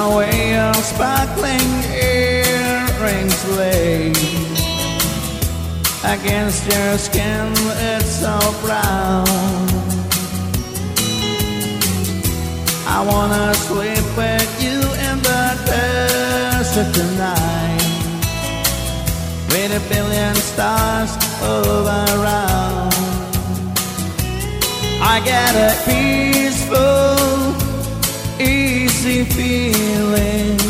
are way your sparkling earrings lay against your skin. It's so brown. I wanna sleep with you in the desert tonight, with a billion stars all around. I get a peaceful, easy feeling,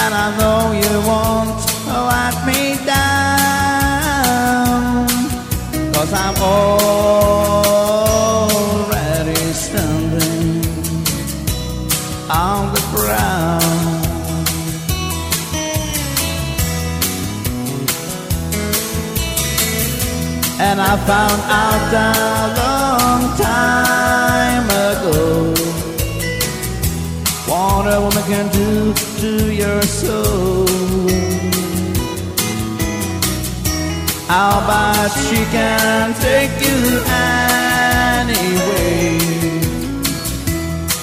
and I know you won't let me down, cause I'm already standing on the ground. And I found out a long time ago can do to your soul. How about she can take you anyway?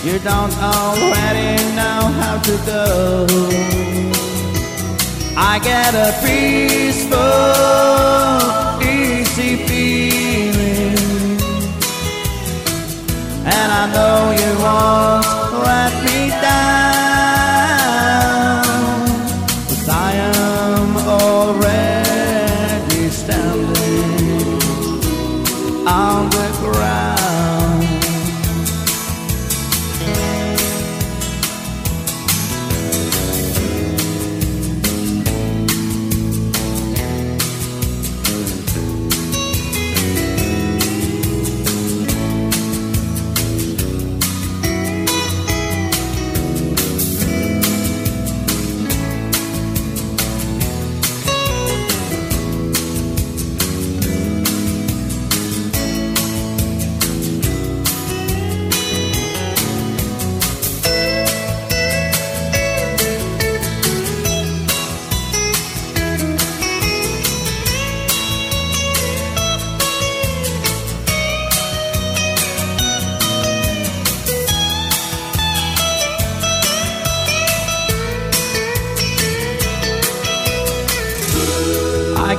You don't already know how to go. I get a peaceful, on the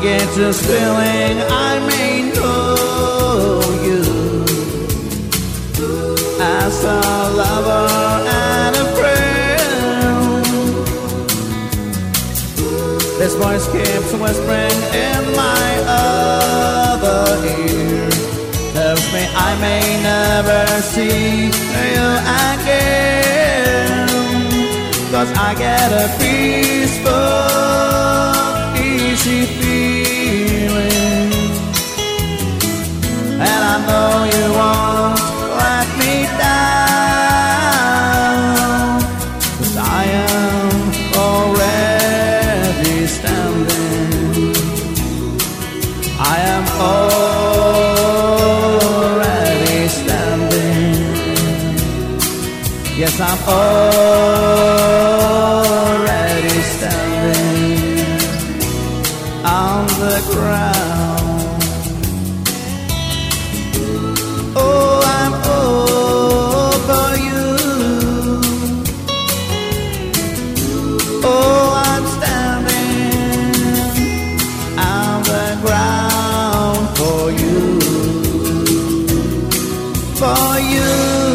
get this feeling I may know you as a lover and a friend. This voice keeps whispering in my other ear. Tells me I may never see you again. Cause I get a peaceful, easy feeling. I am already standing. I am already standing. Yes, I'm already standing on the ground. you.